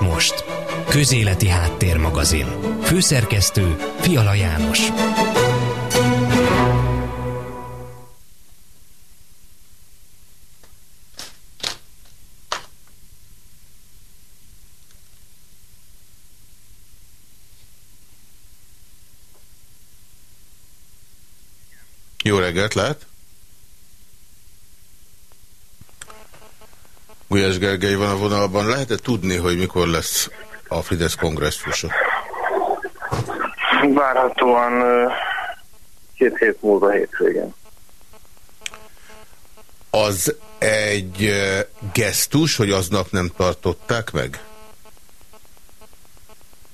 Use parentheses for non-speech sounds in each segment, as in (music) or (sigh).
most. Közéleti Háttérmagazin. Főszerkesztő Fiala János. Jó reggelt, lehet? Gulyás Gergely van a vonalban. Lehet-e tudni, hogy mikor lesz a Fidesz kongresszusa? Várhatóan két hét múlva hétvégén. Az egy gesztus, hogy aznap nem tartották meg?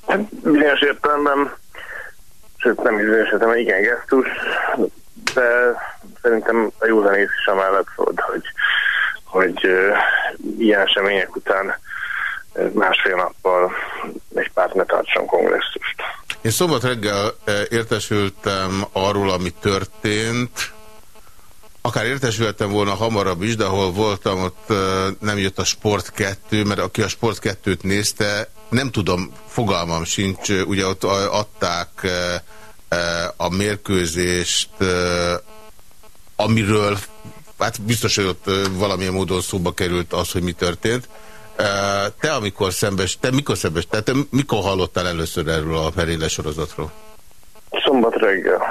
Hát, bizonyos értelemben, sőt nem bizonyos értelemben, igen gesztus, de szerintem a józanész is amellett volt, hogy hogy ilyen események után másfél nappal egy párt ne tartson kongresszust. Én szombat reggel értesültem arról, ami történt, Akár értesültem volna hamarabb is, de ahol voltam, ott nem jött a Sport 2, mert aki a Sport 2-t nézte, nem tudom, fogalmam sincs, ugye ott adták a mérkőzést, amiről hát biztos, hogy ott valamilyen módon szóba került az, hogy mi történt. Te amikor szembes, te mikor szembes, te, te mikor hallottál először erről a merényle sorozatról? Szombat reggel.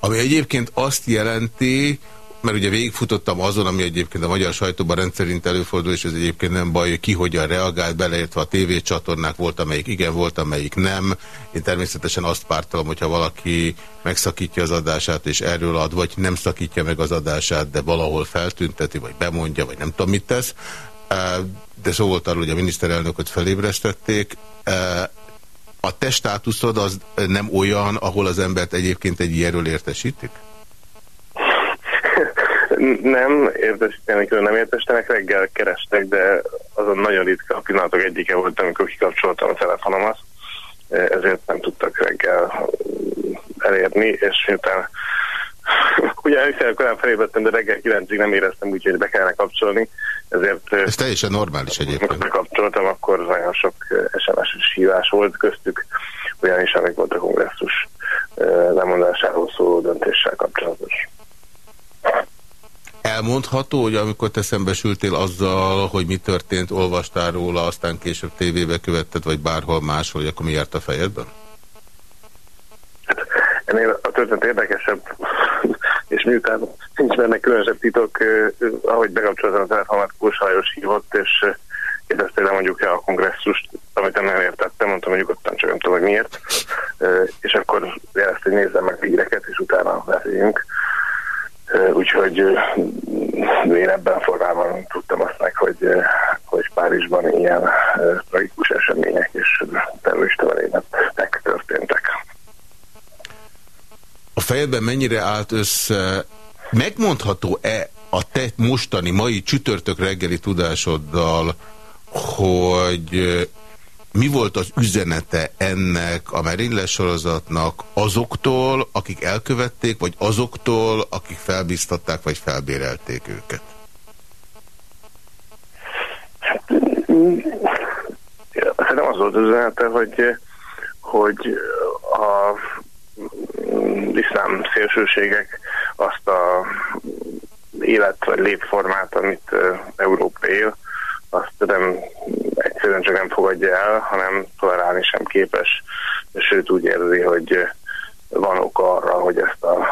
Ami egyébként azt jelenti, mert ugye végigfutottam azon, ami egyébként a magyar sajtóban rendszerint előfordul, és ez egyébként nem baj, hogy ki hogyan reagált, beleértve a tévécsatornák, volt amelyik igen, volt amelyik nem. Én természetesen azt pártalom, hogyha valaki megszakítja az adását, és erről ad, vagy nem szakítja meg az adását, de valahol feltünteti, vagy bemondja, vagy nem tudom mit tesz. De szó volt arról, hogy a miniszterelnököt felébresztették. A te státuszod az nem olyan, ahol az embert egyébként egy ilyenről értesítik? Nem, értesítenek, nem értesítenek, reggel kerestek, de azon nagyon ritka pillanatok egyike volt, amikor kikapcsoltam a telefonomat, ezért nem tudtak reggel elérni, és miután (laughs) ugye hiszen korábban felébredtem, de reggel 9-ig nem éreztem úgy, hogy be kellene kapcsolni, ezért... Ez teljesen normális egyébként. Bekapcsoltam, akkor nagyon sok SMS-es hívás volt köztük, olyan is, amik volt a kongresszus lemondásáról szóló döntéssel kapcsolatos. Elmondható, hogy amikor te szembesültél azzal, hogy mi történt, olvastál róla, aztán később tévébe követted, vagy bárhol máshol, hogy akkor mi járt a fejedben? Hát, ennél a történet érdekesebb, és miután nincs benne különösebb titok, ahogy bekapcsoltam a telefonomat, Kósajos hívott, és kérdezte tőle mondjuk el a kongresszust, amit nem értettem, mondtam, hogy nyugodtan csak nem tudom, hogy miért, és akkor jelezte, hogy nézzem meg híreket, és utána beszéljünk úgyhogy én ebben formában tudtam azt meg, hogy, hogy Párizsban ilyen tragikus események és terrorista merényletek történtek. A fejedben mennyire állt össze, megmondható-e a te mostani, mai csütörtök reggeli tudásoddal, hogy mi volt az üzenete ennek a merényles sorozatnak azoktól, akik elkövették, vagy azoktól, akik felbiztatták, vagy felbérelték őket? Hát, szerintem az volt az üzenete, hogy, hogy a iszlám szélsőségek azt a élet vagy lépformát, amit Európa él, azt nem egyszerűen csak nem fogadja el, hanem tolerálni sem képes, sőt úgy érzi, hogy van ok arra, hogy ezt a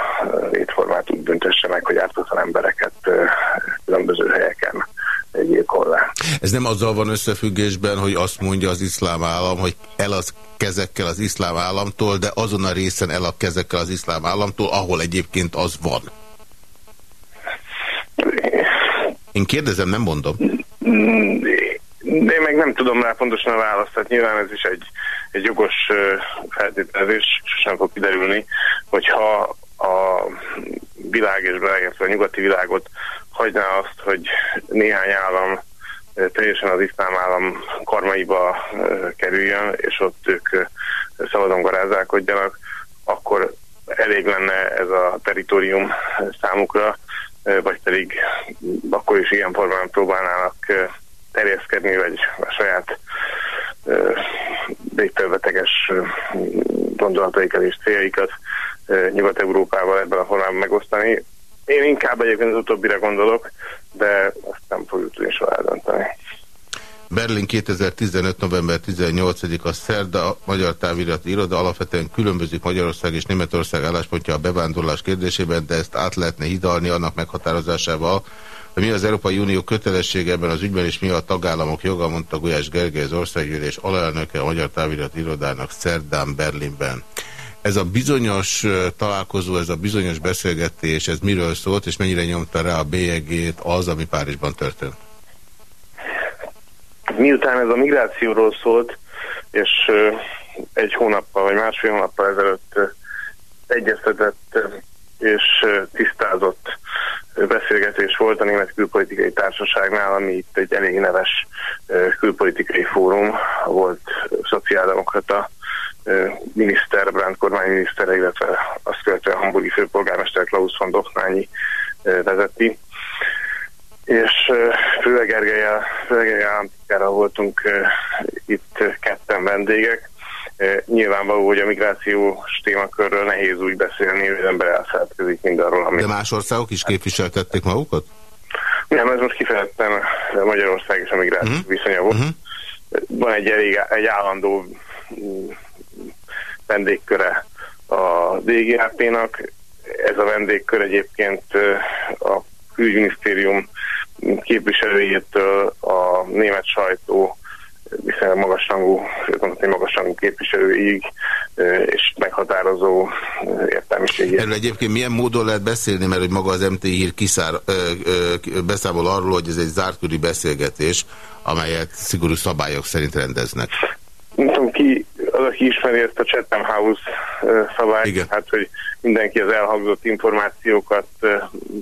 létformát úgy büntesse meg, hogy ártatlan embereket különböző helyeken gyilkol le. Ez nem azzal van összefüggésben, hogy azt mondja az iszlám állam, hogy el az kezekkel az iszlám államtól, de azon a részen el a kezekkel az iszlám államtól, ahol egyébként az van. Én kérdezem, nem mondom. Én meg nem tudom rá pontosan a választ, tehát nyilván ez is egy, egy jogos feltételezés, sem fog kiderülni, hogyha a világ és beleértve a nyugati világot hagyná azt, hogy néhány állam teljesen az iszlám állam karmaiba kerüljön, és ott ők szabadon garázdálkodjanak, akkor elég lenne ez a teritorium számukra, vagy pedig akkor is ilyen formán próbálnának terjeszkedni, vagy a saját végtelbeteges gondolataikat és céljaikat Nyugat-Európával ebben a formában megosztani. Én inkább egyébként az utóbbire gondolok, de azt nem fogjuk tudni soha eldönteni. Berlin 2015. november 18-a szerda Magyar Távirati Iroda alapvetően különbözik Magyarország és Németország álláspontja a bevándorlás kérdésében, de ezt át lehetne hidalni annak meghatározásával, hogy mi az Európai Unió kötelessége ebben az ügyben, és mi a tagállamok joga, mondta Gulyás Gergely az országgyűlés alelnöke a Magyar Távirati Irodának szerdán Berlinben. Ez a bizonyos találkozó, ez a bizonyos beszélgetés, ez miről szólt, és mennyire nyomta rá a bélyegét az, ami Párizsban történt? Miután ez a migrációról szólt, és egy hónappal vagy másfél hónappal ezelőtt egyeztetett és tisztázott beszélgetés volt a Német Külpolitikai Társaságnál, ami itt egy elég neves külpolitikai fórum, volt szociáldemokrata miniszter, Brandt kormányminiszter, illetve azt követően hamburgi főpolgármester Klaus von Doknányi vezeti. És Főle Gergelyel, államtitkára voltunk itt ketten vendégek. Nyilvánvaló, hogy a migrációs témakörről nehéz úgy beszélni, hogy az ember elfeledkezik mindarról, ami... De más országok is képviseltették magukat? Nem, ez most kifejezetten Magyarország és a migráció uh mhm. -huh. viszonya volt. Uh mhm. -huh. Van egy elég egy állandó vendégköre a DGHP-nak. Ez a vendégkör egyébként a külügyminisztérium képviselőjétől a német sajtó viszonylag magasrangú, mondhatni magasrangú képviselőig és meghatározó értelmiségi. Erről egyébként milyen módon lehet beszélni, mert hogy maga az MT hír kiszár, ö, ö, beszámol arról, hogy ez egy zártkörű beszélgetés, amelyet szigorú szabályok szerint rendeznek. Nem tudom ki az, aki ismeri ezt a Chatham House szabályt, Igen. hát hogy mindenki az elhangzott információkat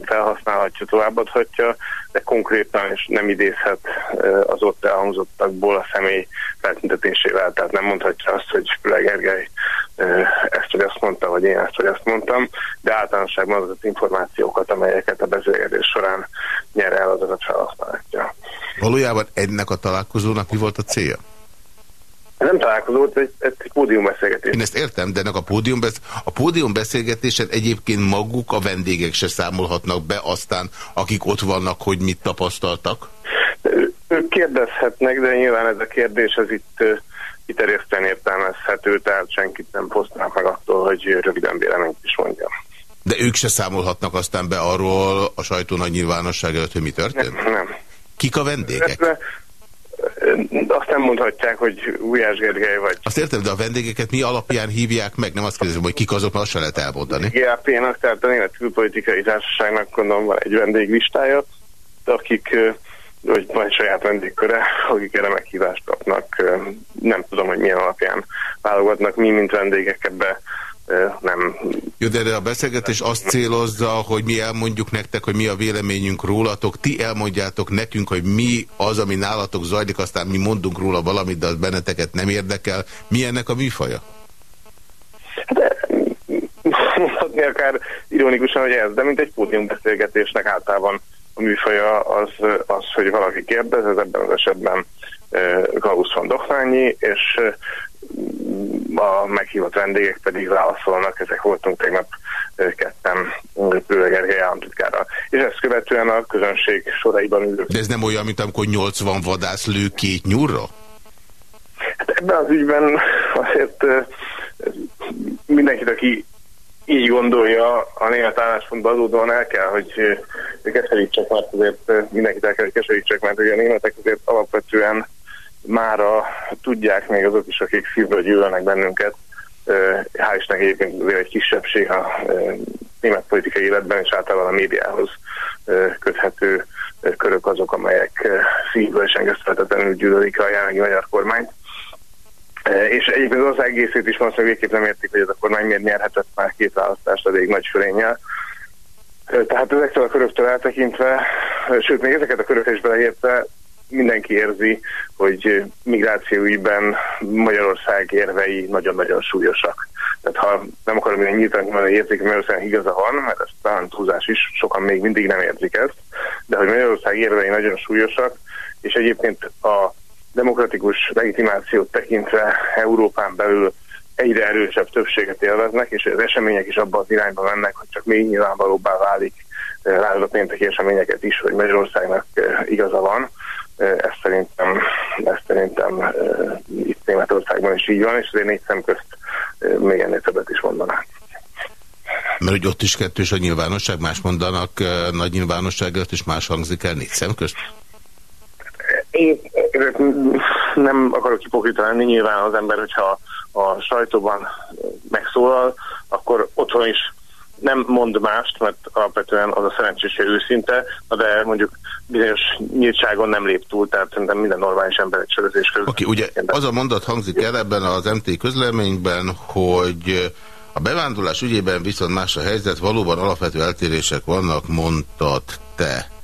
felhasználhatja, továbbadhatja, de konkrétan és nem idézhet az ott elhangzottakból a személy feltüntetésével, tehát nem mondhatja azt, hogy Spüle Gergely ezt vagy azt mondta, vagy én ezt vagy azt mondtam, de általánosságban azokat információkat, amelyeket a beszélgetés során nyer el, azokat felhasználhatja. Valójában ennek a találkozónak mi volt a célja? Nem találkozó, ez egy, egy pódiumbeszélgetés. Én ezt értem, de ennek a pódiumbesz a pódiumbeszélgetésen egyébként maguk a vendégek se számolhatnak be aztán, akik ott vannak, hogy mit tapasztaltak? Ők kérdezhetnek, de nyilván ez a kérdés az itt kiterjesztően értelmezhető, tehát senkit nem fosztanak meg attól, hogy röviden véleményt is mondjam. De ők se számolhatnak aztán be arról a sajtó nagy nyilvánosság előtt, hogy mi történt? Nem. nem. Kik a vendégek? Azt nem mondhatják, hogy Ujás Gergely vagy. Azt értem, de a vendégeket mi alapján hívják meg? Nem azt kérdezem, hogy kik azok, mert azt se lehet elmondani. GAP-nak, tehát a Német Külpolitikai Társaságnak gondolom van egy vendéglistája, akik vagy van saját vendégköre, akik erre meghívást kapnak. Nem tudom, hogy milyen alapján válogatnak mi, mint vendégek ebbe nem... Jó, de a beszélgetés azt célozza, hogy mi elmondjuk nektek, hogy mi a véleményünk rólatok, ti elmondjátok nekünk, hogy mi az, ami nálatok zajlik, aztán mi mondunk róla valamit, de az benneteket nem érdekel. Mi ennek a műfaja? Hát mondhatni (laughs) akár ironikusan, hogy ez, de mint egy beszélgetésnek általában a műfaja az, az hogy valaki kérdez, ez ebben az esetben Gauss van Doknányi, és a meghívott vendégek pedig válaszolnak, ezek voltunk tegnap ketten Pőle Gergely államtitkára. És ezt követően a közönség soraiban ülő. De ez nem olyan, mint amikor 80 vadász lő két nyúrra? Hát ebben az ügyben azért mindenkit, aki így gondolja a német álláspontban adódóan el kell, hogy keserítsek, mert azért mindenkit el kell, hogy keserítsek, mert ugye a németek azért alapvetően mára tudják még azok is, akik szívből gyűlölnek bennünket. Hál' Istennek egyébként azért egy kisebbség a német politikai életben és általában a médiához köthető körök azok, amelyek szívből és engesztelhetetlenül gyűlölik a jelenlegi magyar kormányt. És egyébként az egészét is most végképp nem értik, hogy ez a kormány miért nyerhetett már két választást elég nagy fölénnyel. Tehát ezektől a köröktől eltekintve, sőt még ezeket a köröket is beleértve, mindenki érzi, hogy migrációiben Magyarország érvei nagyon-nagyon súlyosak. Tehát ha nem akarom én nyíltan mondani, érzik, hogy Magyarország igaza van, mert ez talán túlzás is, sokan még mindig nem érzik ezt, de hogy Magyarország érvei nagyon súlyosak, és egyébként a demokratikus legitimációt tekintve Európán belül egyre erősebb többséget élveznek, és az események is abban az irányba mennek, hogy csak még nyilvánvalóbbá válik, látod a pénteki eseményeket is, hogy Magyarországnak igaza van. Ezt szerintem, ezt szerintem itt Németországban is így van, és azért négy szem közt még ennél többet is mondanám. Mert hogy ott is kettős a nyilvánosság, más mondanak nagy nyilvánosság előtt, és más hangzik el négy szem közt? Én nem akarok hipokrita lenni, nyilván az ember, hogyha a sajtóban megszólal, akkor otthon is nem mond mást, mert alapvetően az a szerencsés, hogy őszinte, de mondjuk bizonyos nyíltságon nem lép túl, tehát szerintem minden normális ember egy sörözés közben. Oké, okay, ugye az a mondat hangzik el ebben az MT közleményben, hogy a bevándorlás ügyében viszont más a helyzet, valóban alapvető eltérések vannak, mondtad te.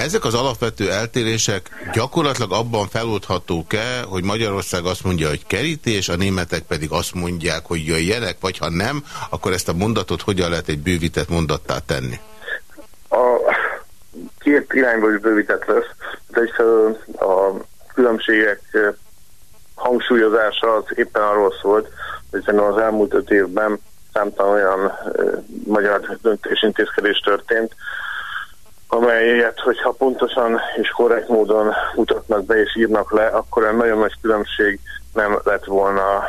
Ezek az alapvető eltérések gyakorlatilag abban feloldhatók-e, hogy Magyarország azt mondja, hogy kerítés, a németek pedig azt mondják, hogy jöjjenek, vagy ha nem, akkor ezt a mondatot hogyan lehet egy bővített mondattá tenni? A két irányból is bővített lesz. Egyfelől a különbségek hangsúlyozása az éppen arról szólt, hogy az elmúlt öt évben számtalan olyan magyar döntésintézkedés történt, amelyet, hogyha pontosan és korrekt módon mutatnak be és írnak le, akkor egy nagyon nagy különbség nem lett volna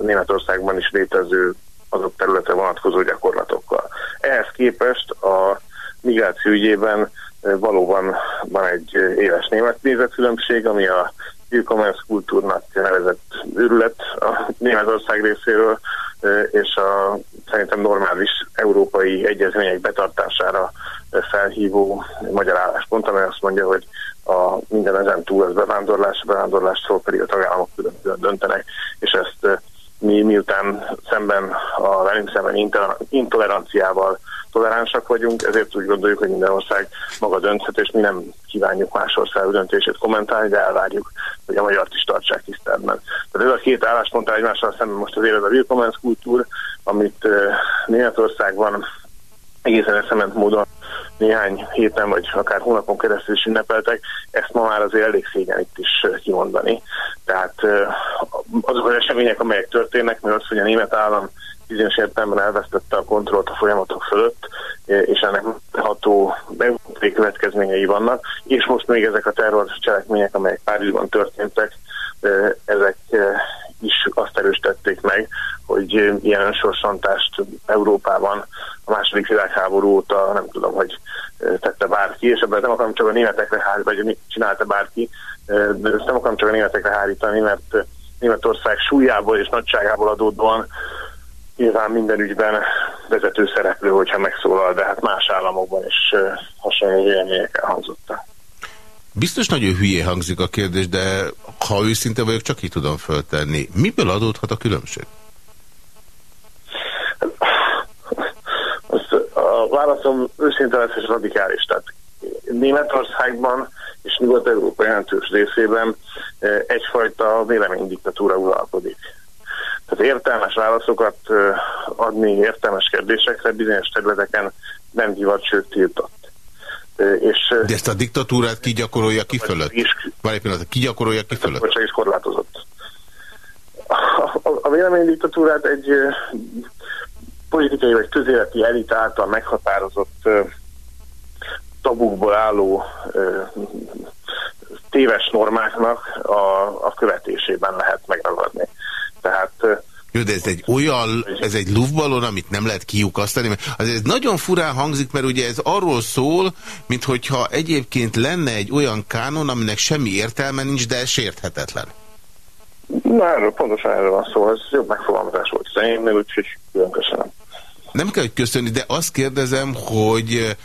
Németországban is létező azok területre vonatkozó gyakorlatokkal. Ehhez képest a migráció ügyében valóban van egy éles német nézetkülönbség, ami a e-commerce kultúrnak nevezett őrület a Németország részéről, és a szerintem normális európai egyezmények betartására felhívó magyar álláspont, amely azt mondja, hogy a minden ezen túl az bevándorlás, a bevándorlásról pedig a tagállamok külön döntenek, és ezt mi miután szemben a velünk szemben intoleranciával toleránsak vagyunk, ezért úgy gondoljuk, hogy minden ország maga dönthet, és mi nem kívánjuk más ország döntését kommentálni, de elvárjuk, hogy a magyart is tartsák tiszteletben. Tehát ez a két álláspont egymással szemben most azért ez a Willkommens kultúr, amit Németországban egészen eszement módon néhány héten vagy akár hónapon keresztül is ünnepeltek, ezt ma már azért elég szégyen itt is kimondani. Tehát azok az események, amelyek történnek, mert az, hogy a német állam bizonyos értelemben elvesztette a kontrollt a folyamatok fölött, és ennek ható európai következményei vannak, és most még ezek a terror cselekmények, amelyek Párizsban történtek, ezek is azt erősítették meg, hogy ilyen sorsantást Európában a második világháború óta nem tudom, hogy tette bárki, és ebben nem akarom csak a németekre hárítani, vagy csinálta bárki, de ezt nem akarom csak a németekre hárítani, mert Németország súlyából és nagyságából adódóan nyilván minden ügyben vezető szereplő, hogyha megszólal, de hát más államokban is hasonló vélemények elhangzottak. Biztos nagyon hülyé hangzik a kérdés, de ha őszinte vagyok, csak így tudom föltenni. Miből adódhat a különbség? a válaszom őszinte lesz és radikális. Tehát Németországban és Nyugat-Európa jelentős részében egyfajta véleménydiktatúra uralkodik. Tehát értelmes válaszokat adni értelmes kérdésekre bizonyos területeken nem divat, sőt tiltott. És, De ezt a diktatúrát ki gyakorolja ki fölött? Várj pillanat, ki gyakorolja ki fölött? A is korlátozott. A, a, a véleménydiktatúrát egy politikai vagy közéleti elit által meghatározott tabukból álló téves normáknak a, a követésében lehet megragadni. Tehát jó, de ez egy olyan, ez egy luftballon, amit nem lehet kiukasztani, az ez nagyon furán hangzik, mert ugye ez arról szól, mintha egyébként lenne egy olyan kánon, aminek semmi értelme nincs, de sérthetetlen. Na, erről pontosan erről van szó, ez jobb megfogalmazás volt szerintem, úgyhogy külön köszönöm. Nem kell, hogy köszönni, de azt kérdezem, hogy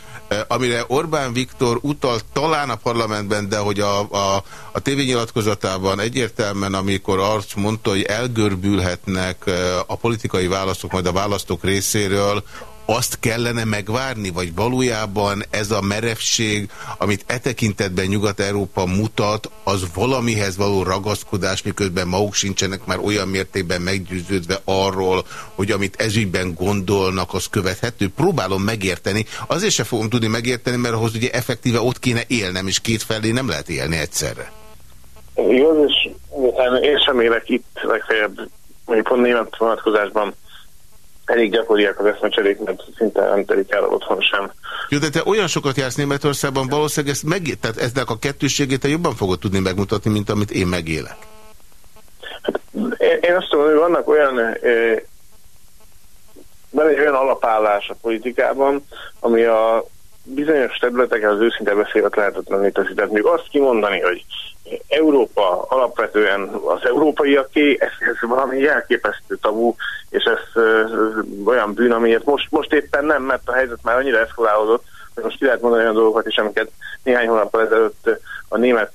amire Orbán Viktor utalt talán a parlamentben, de hogy a, a, a tévényilatkozatában egyértelműen, amikor azt mondta, hogy elgörbülhetnek a politikai választok majd a választók részéről, azt kellene megvárni, vagy valójában ez a merevség, amit e tekintetben Nyugat-Európa mutat, az valamihez való ragaszkodás, miközben maguk sincsenek már olyan mértékben meggyőződve arról, hogy amit ezügyben gondolnak, az követhető. Próbálom megérteni. Azért se fogom tudni megérteni, mert ahhoz ugye effektíve ott kéne élnem, és két felé nem lehet élni egyszerre. Igaz, és én sem élek itt, legfeljebb mondjuk pont német vonatkozásban elég gyakoriak az eszmecserék, mert szinte nem telik el otthon sem. Jó, de te olyan sokat jársz Németországban, valószínűleg ezt meg, tehát eznek a kettősségét te jobban fogod tudni megmutatni, mint amit én megélek. Hát, én azt tudom, hogy vannak olyan van egy olyan alapállás a politikában, ami a bizonyos területeken az őszinte beszélet lehetetlenné teszi. Tehát még azt kimondani, hogy Európa alapvetően az európaiaké, ez, ez valami elképesztő tabu, és ez uh, olyan bűn, amiért most, most éppen nem, mert a helyzet már annyira eszkalálódott, hogy most ki lehet mondani olyan dolgokat is, amiket néhány hónappal ezelőtt a német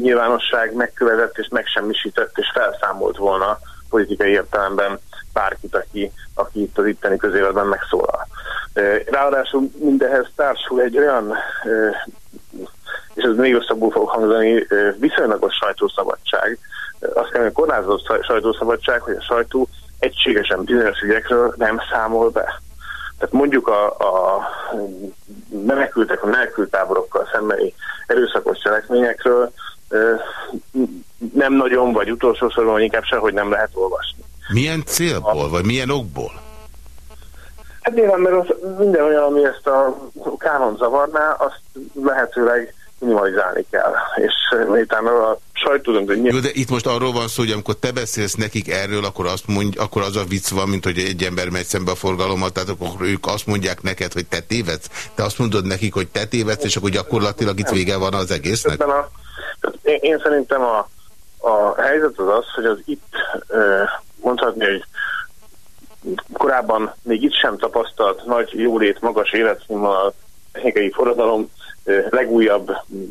nyilvánosság megkövetett és megsemmisített és felszámolt volna politikai értelemben bárkit, aki, aki itt az itteni közéletben megszólal. Ráadásul mindehez társul egy olyan, és ez még rosszabbul fog hangzani, viszonylagos sajtószabadság. Azt kell, hogy korlátozott sajtószabadság, hogy a sajtó egységesen bizonyos ügyekről nem számol be. Tehát mondjuk a, a menekültek, a menekültáborokkal szembeni erőszakos cselekményekről nem nagyon, vagy utolsó sorban inkább sehogy nem lehet olvasni. Milyen célból, vagy milyen okból? Hát nyilván, mert az minden olyan, ami ezt a kánon zavarná, azt lehetőleg minimalizálni kell. És miután a sajtó döntő... Jó, de itt most arról van szó, hogy amikor te beszélsz nekik erről, akkor, azt mondj, akkor az a vicc van, mint hogy egy ember megy szembe a forgalommal, tehát akkor ők azt mondják neked, hogy te tévedsz. Te azt mondod nekik, hogy te tévedsz, és akkor gyakorlatilag itt vége van az egésznek? A, én, én szerintem a, a helyzet az az, hogy az itt mondhatni, hogy korábban még itt sem tapasztalt nagy jólét, magas életszínvonal, technikai forradalom legújabb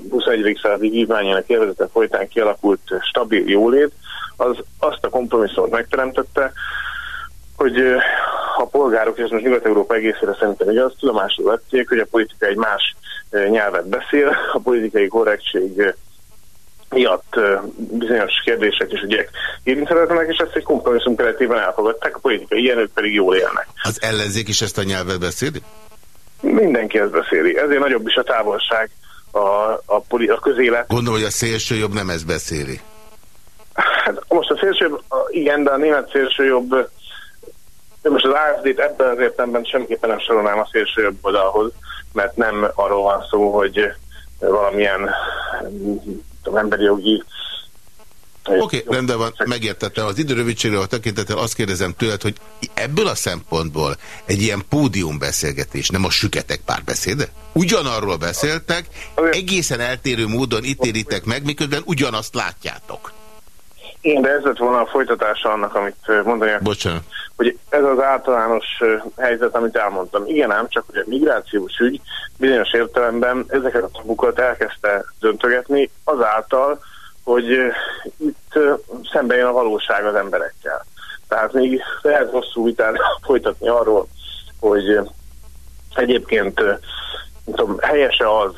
21. századi vívmányának élvezete folytán kialakult stabil jólét, az azt a kompromisszumot megteremtette, hogy a polgárok, és most Nyugat-Európa egészére szerintem igaz, tudomásul vették, hogy a politika egy más nyelvet beszél, a politikai korrektség miatt bizonyos kérdések és ügyek érintetlenek, és ezt egy kompromisszum keretében elfogadták, a politikai ilyenők pedig jól élnek. Az ellenzék is ezt a nyelvet beszéli? Mindenki ezt beszéli. Ezért nagyobb is a távolság a, a, a közélet. Gondolom, hogy a szélső jobb nem ezt beszéli. Hát most a szélső jobb, igen, de a német szélső jobb, de most az AFD-t ebben az értelemben semmiképpen nem sorolnám a szélső jobb oldalhoz, mert nem arról van szó, hogy valamilyen tudom, emberi jogi Oké, okay, rendben van, megértette. Az időrövidségről a tekintettel azt kérdezem tőled, hogy ebből a szempontból egy ilyen pódiumbeszélgetés, nem a süketek párbeszéde? Ugyanarról beszéltek, egészen eltérő módon ítélitek meg, miközben ugyanazt látjátok. Én, de ez lett volna a folytatása annak, amit mondani. Bocsánat. Hogy ez az általános helyzet, amit elmondtam. Igen ám, csak hogy a migrációs ügy bizonyos értelemben ezeket a tabukat elkezdte döntögetni azáltal, hogy itt szembe jön a valóság az emberekkel. Tehát még lehet hosszú vitát folytatni arról, hogy egyébként tudom, helyese az,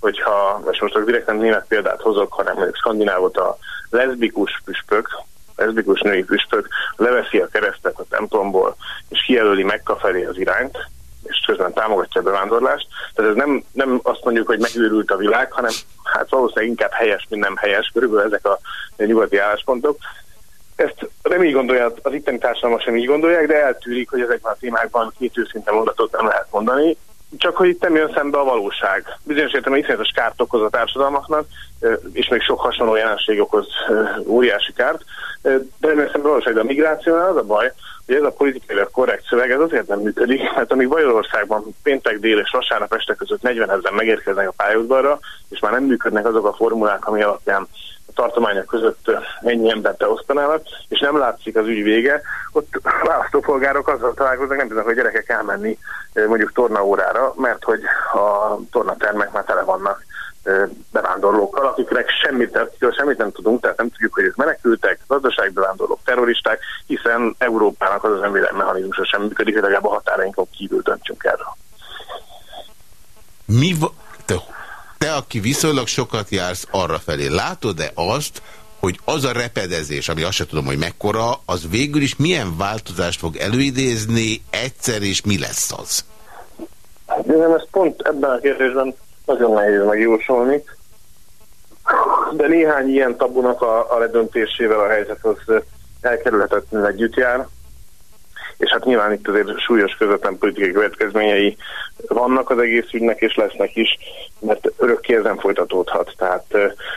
hogyha, és most direkt nem német példát hozok, hanem mondjuk skandinávot a leszbikus püspök, leszbikus női püspök leveszi a keresztet a templomból, és kijelöli Mekka felé az irányt, és közben támogatja a bevándorlást. Tehát ez nem, nem azt mondjuk, hogy megőrült a világ, hanem hát valószínűleg inkább helyes, mint nem helyes, körülbelül ezek a nyugati álláspontok. Ezt nem így gondolja, az itteni társadalmak sem így gondolják, de eltűrik, hogy ezekben a témákban két őszinte mondatot nem lehet mondani, csak hogy itt nem jön szembe a valóság. Bizonyos értelemben iszonyatos kárt okoz a társadalmaknak, és még sok hasonló jelenség okoz óriási kárt, de nem jön szembe a valóság, de a migrációnál az a baj, hogy ez a politikai korrekt szöveg ez azért nem működik, mert amíg Magyarországban péntek dél és vasárnap este között 40 ezer megérkeznek a pályaudvarra, és már nem működnek azok a formulák, ami alapján a tartományok között ennyi embert osztanának, és nem látszik az ügy vége, ott választópolgárok azzal találkoznak, nem tudnak, hogy gyerekek elmenni mondjuk tornaórára, mert hogy a tornatermek már tele vannak bevándorlókkal, akiknek semmit, akikről semmit nem tudunk, tehát nem tudjuk, hogy ők menekültek, gazdaságbevándorlók, terroristák, hiszen Európának az az önvédelmi mechanizmusa sem működik, legalább a határainkon kívül döntsünk erről. Mi te, te, aki viszonylag sokat jársz arra felé, látod-e azt, hogy az a repedezés, ami azt sem tudom, hogy mekkora, az végül is milyen változást fog előidézni egyszer, és mi lesz az? Hát, nem, ez pont ebben a kérdésben nagyon nehéz megjósolni. de néhány ilyen tabunak a, a ledöntésével a helyzet az elkerülhetetlenül együtt jár és hát nyilván itt azért súlyos közvetlen politikai következményei vannak az egész ügynek, és lesznek is, mert örökké ez nem folytatódhat. Tehát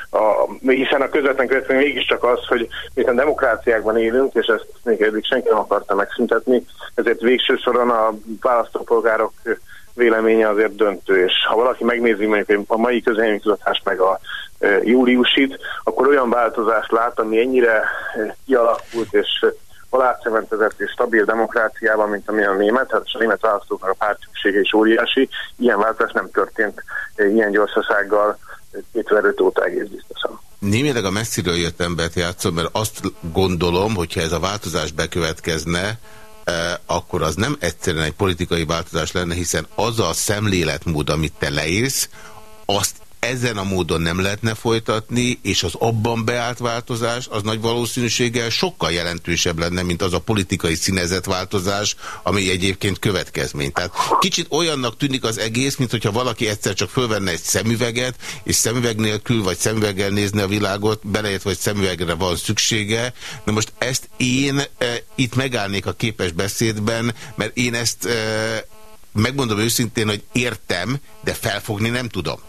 a, hiszen a közvetlen következmény mégiscsak az, hogy a demokráciákban élünk, és ezt még eddig senki nem akarta megszüntetni, ezért végső soron a választópolgárok véleménye azért döntő, és ha valaki megnézi mondjuk a mai közönségkutatást meg a júliusit, akkor olyan változást lát, ami ennyire kialakult és alácementezett és stabil demokráciában, mint ami a német, hát a német választóknak a pártszüksége is óriási. Ilyen változás nem történt ilyen gyorsasággal 2005 óta egész biztosan. Némileg a messziről jött embert játszom, mert azt gondolom, hogyha ez a változás bekövetkezne, eh, akkor az nem egyszerűen egy politikai változás lenne, hiszen az a szemléletmód, amit te leírsz, azt ezen a módon nem lehetne folytatni, és az abban beállt változás az nagy valószínűséggel sokkal jelentősebb lenne, mint az a politikai színezet változás, ami egyébként következmény. Tehát kicsit olyannak tűnik az egész, mint hogyha valaki egyszer csak fölvenne egy szemüveget, és szemüveg nélkül, vagy szemüveggel nézni a világot, beleért, vagy szemüvegre van szüksége. Na most ezt én e, itt megállnék a képes beszédben, mert én ezt e, megmondom őszintén, hogy értem, de felfogni nem tudom.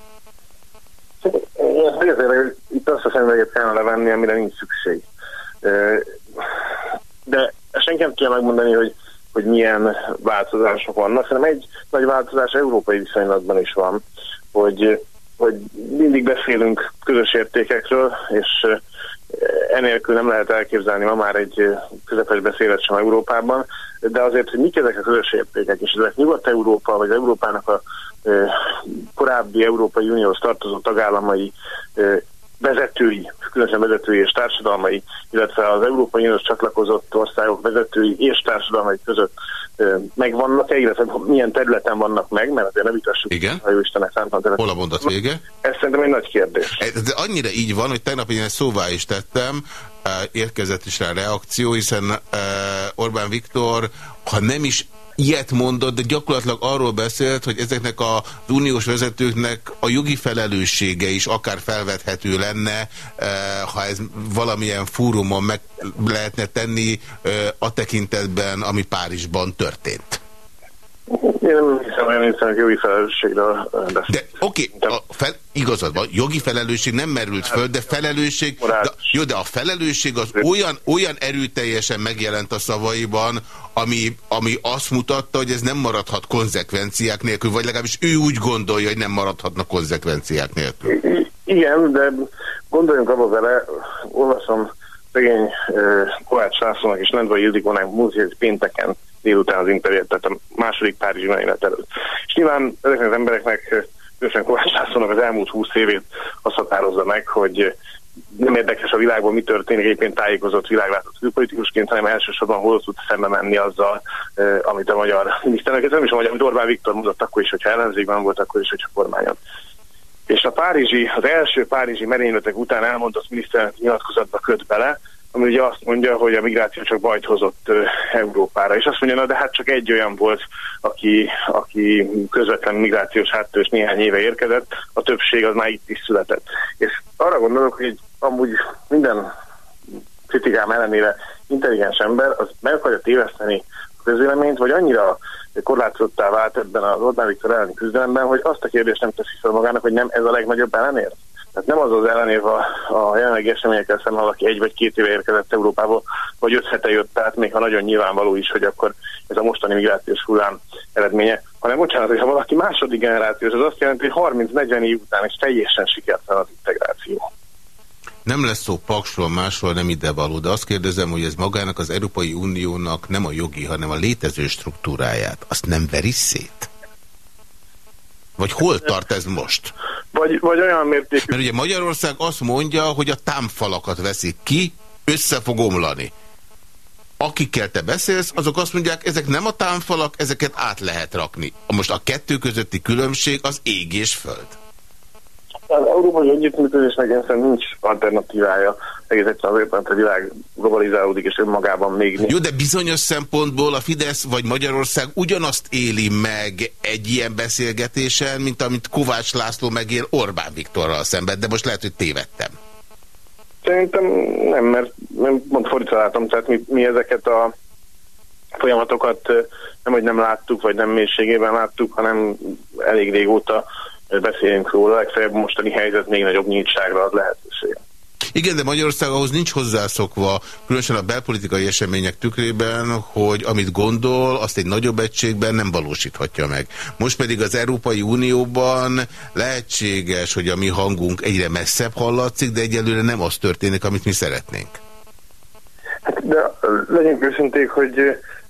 Ezért itt azt a szemüveget kellene levenni, amire nincs szükség. De senki nem tudja megmondani, hogy, hogy milyen változások vannak, hanem egy nagy változás európai viszonylatban is van, hogy, hogy mindig beszélünk közös értékekről, és enélkül nem lehet elképzelni ma már egy közepes beszélet sem Európában, de azért, hogy mik ezek a közös értékek, és ezek Nyugat-Európa, vagy Európának a korábbi Európai Unióhoz tartozó tagállamai vezetői, különösen vezetői és társadalmai, illetve az Európai Unióhoz csatlakozott országok vezetői és társadalmai között megvannak-e, illetve milyen területen vannak meg, mert azért ne vitassuk, Igen? ha jó Istennek számtalan Hol a mondat vége? Ez szerintem egy nagy kérdés. De annyira így van, hogy tegnap én ezt szóvá is tettem, érkezett is rá reakció, hiszen Orbán Viktor, ha nem is ilyet mondott, de gyakorlatilag arról beszélt, hogy ezeknek az uniós vezetőknek a jogi felelőssége is akár felvethető lenne, eh, ha ez valamilyen fórumon meg lehetne tenni eh, a tekintetben, ami Párizsban történt. Én nem hiszem, hogy hiszem, jogi felelősségről De oké, okay, fel, igazad van, jogi felelősség nem merült föl, de felelősség, de, jó, de a felelősség az olyan, olyan erőteljesen megjelent a szavaiban, ami, ami azt mutatta, hogy ez nem maradhat konzekvenciák nélkül, vagy legalábbis ő úgy gondolja, hogy nem maradhatna konzekvenciák nélkül. Igen, de gondoljunk abba vele, olvasom szegény Kovács Lászlónak és Lendvai Ildikónak múlt pénteken délután az interjút, tehát a második Párizsi menet előtt. És nyilván ezeknek az embereknek, különösen Kovács Lászlónak az elmúlt húsz évét azt határozza meg, hogy nem érdekes a világban, mi történik, egyébként tájékozott világlátott külpolitikusként, hanem elsősorban hol tud szembe menni azzal, eh, amit a magyar miniszternek, ez nem is a magyar, amit Orbán Viktor mondott akkor is, hogyha ellenzékben volt, akkor is, hogyha kormányon. És a párizsi, az első párizsi merényletek után elmondott miniszternek nyilatkozatba köt bele, ami ugye azt mondja, hogy a migráció csak bajt hozott Európára. És azt mondja, na de hát csak egy olyan volt, aki, aki közvetlen migrációs háttős néhány éve érkezett, a többség az már itt is született. És arra gondolok, hogy amúgy minden kritikám ellenére intelligens ember, az meg akarja téveszteni a közvéleményt, vagy annyira korlátozottá vált ebben az Orbán Viktor elleni küzdelemben, hogy azt a kérdést nem teszi fel magának, hogy nem ez a legnagyobb ellenér. Tehát nem az az ellenév a, a jelenlegi eseményekkel szemben, valaki egy vagy két éve érkezett Európából, vagy öt hete jött át, még ha nagyon nyilvánvaló is, hogy akkor ez a mostani migrációs hullám eredménye, hanem bocsánat, hogy ha valaki második generációs, az azt jelenti, hogy 30-40 év után is teljesen sikertelen az integráció. Nem lesz szó paksról, másról nem való, de azt kérdezem, hogy ez magának az Európai Uniónak nem a jogi, hanem a létező struktúráját, azt nem veri szét? Vagy hol tart ez most? Vagy, vagy olyan mértékű... Mert ugye Magyarország azt mondja, hogy a támfalakat veszik ki, össze fog omlani. Akikkel te beszélsz, azok azt mondják, ezek nem a támfalak, ezeket át lehet rakni. Most a kettő közötti különbség az ég és föld. Az európai együttműködésnek egyszerűen nincs alternatívája. Egész egyszerűen azért, mert a világ globalizálódik, és önmagában még. Jó, de bizonyos szempontból a Fidesz vagy Magyarország ugyanazt éli meg egy ilyen beszélgetésen, mint amit Kovács László megél Orbán Viktorral szemben, de most lehet, hogy tévedtem. Szerintem nem, mert nem, pont fordítva látom, tehát mi, mi ezeket a folyamatokat nem, hogy nem láttuk, vagy nem mélységében láttuk, hanem elég régóta beszélünk róla, legfeljebb mostani helyzet még nagyobb nyíltságra ad lehetőség. Igen, de Magyarország ahhoz nincs hozzászokva, különösen a belpolitikai események tükrében, hogy amit gondol, azt egy nagyobb egységben nem valósíthatja meg. Most pedig az Európai Unióban lehetséges, hogy a mi hangunk egyre messzebb hallatszik, de egyelőre nem az történik, amit mi szeretnénk. Hát, de legyünk őszinték, hogy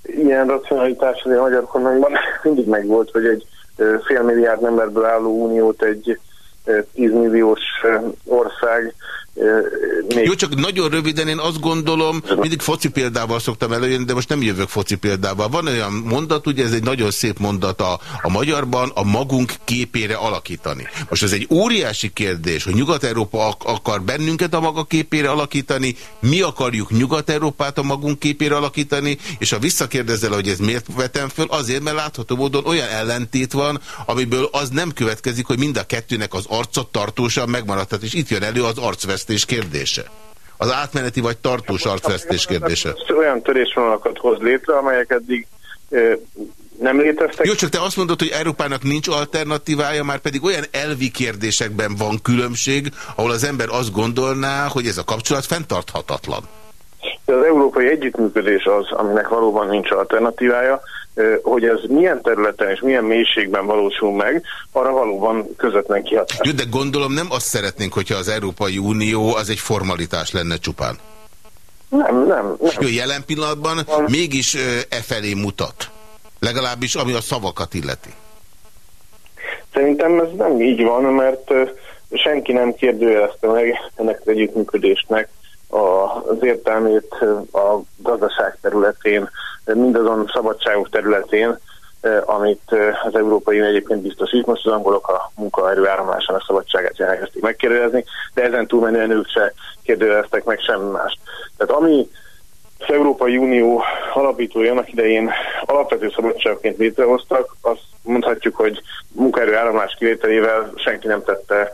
ilyen racionalitás a magyar kormányban mindig megvolt, hogy egy fél milliárd emberből álló uniót egy 10 milliós ország még... Jó, csak nagyon röviden én azt gondolom, mindig foci példával szoktam előjönni, de most nem jövök foci példával. Van olyan mondat, ugye ez egy nagyon szép mondat a, a magyarban, a magunk képére alakítani. Most ez egy óriási kérdés, hogy Nyugat-Európa ak akar bennünket a maga képére alakítani, mi akarjuk Nyugat-Európát a magunk képére alakítani, és ha visszakérdezel, hogy ez miért vetem föl, azért, mert látható módon olyan ellentét van, amiből az nem következik, hogy mind a kettőnek az arca tartósan megmaradhat, és itt jön elő az arcvesz arcvesztés kérdése? Az átmeneti vagy tartós arcvesztés kérdése? Olyan törésvonalakat hoz létre, amelyek eddig nem léteztek. Jó, csak te azt mondod, hogy Európának nincs alternatívája, már pedig olyan elvi kérdésekben van különbség, ahol az ember azt gondolná, hogy ez a kapcsolat fenntarthatatlan. De az európai együttműködés az, aminek valóban nincs alternatívája, hogy ez milyen területen és milyen mélységben valósul meg, arra valóban közvetlen kihatás. Jó, de gondolom nem azt szeretnénk, hogyha az Európai Unió az egy formalitás lenne csupán. Nem, nem. nem. Jó, jelen pillanatban van. mégis e felé mutat. Legalábbis ami a szavakat illeti. Szerintem ez nem így van, mert senki nem kérdőjelezte meg ennek az együttműködésnek az értelmét a gazdaság területén, mindazon szabadságok területén, amit az Európai Unió egyébként biztosít. Most az angolok a munkaerő áramlásának szabadságát elkezdték megkérdezni, de ezen túlmenően ők se kérdőjeleztek meg semmi mást. Tehát ami az Európai Unió alapítói annak idején alapvető szabadságként létrehoztak, azt mondhatjuk, hogy munkaerő áramlás kivételével senki nem tette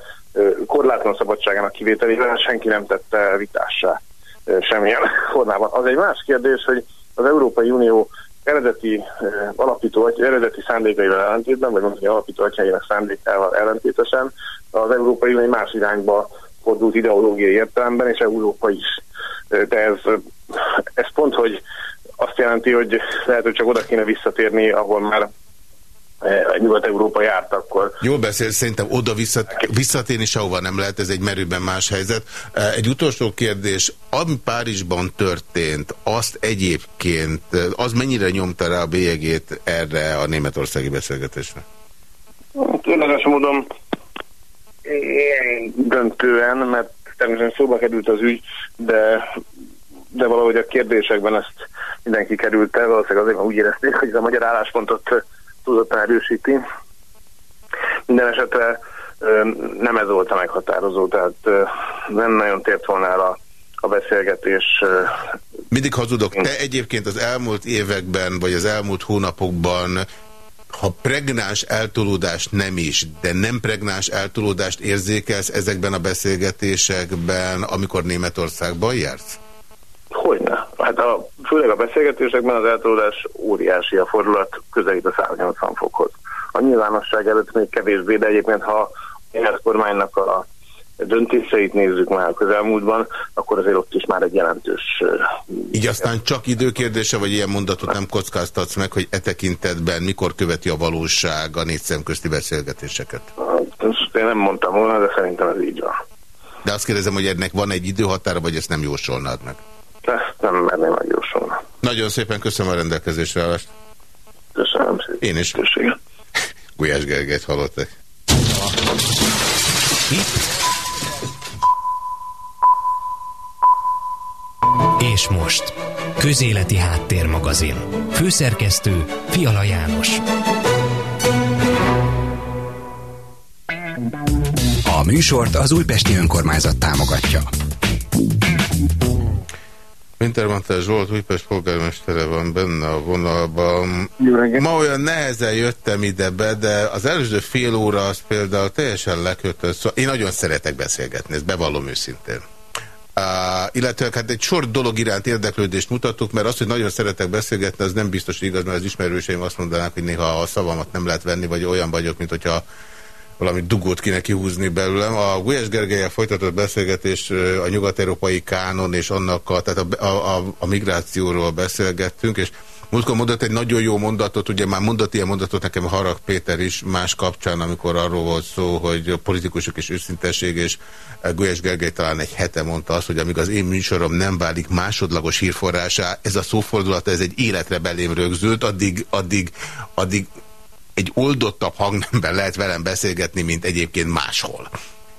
korlátlan szabadságának kivételével senki nem tette vitássá semmilyen formában. Az egy más kérdés, hogy az Európai Unió eredeti alapító, vagy eredeti szándékaival ellentétben, vagy mondani alapító atyáinak szándékával ellentétesen, az Európai Unió más irányba fordult ideológiai értelemben, és Európa is. De ez, ez pont, hogy azt jelenti, hogy lehet, hogy csak oda kéne visszatérni, ahol már Nyugat-Európa járt akkor. Jól beszél, szerintem oda visszat, visszatérni sehova nem lehet, ez egy merőben más helyzet. Egy utolsó kérdés, ami Párizsban történt, azt egyébként, az mennyire nyomta rá a bélyegét erre a németországi beszélgetésre? Tényleges módon döntően, mert természetesen szóba került az ügy, de, de valahogy a kérdésekben ezt mindenki került el, valószínűleg azért, mert úgy érezték, hogy ez a magyar álláspontot tudottan erősíti. Minden esetre nem ez volt a meghatározó, tehát nem nagyon tért volna el a, a beszélgetés. Mindig hazudok. Te egyébként az elmúlt években, vagy az elmúlt hónapokban ha pregnáns eltolódást nem is, de nem pregnáns eltolódást érzékelsz ezekben a beszélgetésekben, amikor Németországban jársz? Hogyne. Hát a, főleg a beszélgetésekben az eltolódás óriási a fordulat közelít a 180 fokhoz. A nyilvánosság előtt még kevésbé, de egyébként ha a kormánynak a döntéseit nézzük már a közelmúltban, akkor azért ott is már egy jelentős... Így aztán csak időkérdése, vagy ilyen mondatot nem kockáztatsz meg, hogy e tekintetben mikor követi a valóság a négy szemközti beszélgetéseket? Ezt én nem mondtam volna, de szerintem ez így van. De azt kérdezem, hogy ennek van egy időhatára, vagy ezt nem jósolnád meg? Ezt nem merném megjósolni. Nagyon szépen köszönöm a rendelkezésre állást. Köszönöm szépen. Én is. Köszönöm. (laughs) Gulyás Gergelyt hallottak. És most, Közéleti Háttérmagazin. Főszerkesztő Fiala János. A műsort az Újpesti Önkormányzat támogatja. Wintermantel Zsolt, Újpest polgármestere van benne a vonalban. Ma olyan nehezen jöttem ide be, de az előző fél óra az például teljesen lekötött. Szóval én nagyon szeretek beszélgetni, ezt bevallom őszintén. Uh, illetve hát egy sor dolog iránt érdeklődést mutatok, mert azt, hogy nagyon szeretek beszélgetni, az nem biztos, igaz, mert az ismerőseim azt mondanák, hogy néha a szavamat nem lehet venni, vagy olyan vagyok, mint hogyha valami dugót kéne kihúzni belőlem. A Gulyás Gergelyel folytatott beszélgetés a nyugat-európai kánon és annak a, tehát a, a, a, migrációról beszélgettünk, és Múltkor mondott egy nagyon jó mondatot, ugye már mondott ilyen mondatot nekem Harag Péter is más kapcsán, amikor arról volt szó, hogy politikusok és őszintesség, és Gulyás Gergely talán egy hete mondta azt, hogy amíg az én műsorom nem válik másodlagos hírforrásá, ez a szófordulat, ez egy életre belém rögzült, addig, addig, addig egy oldottabb hangnemben lehet velem beszélgetni, mint egyébként máshol.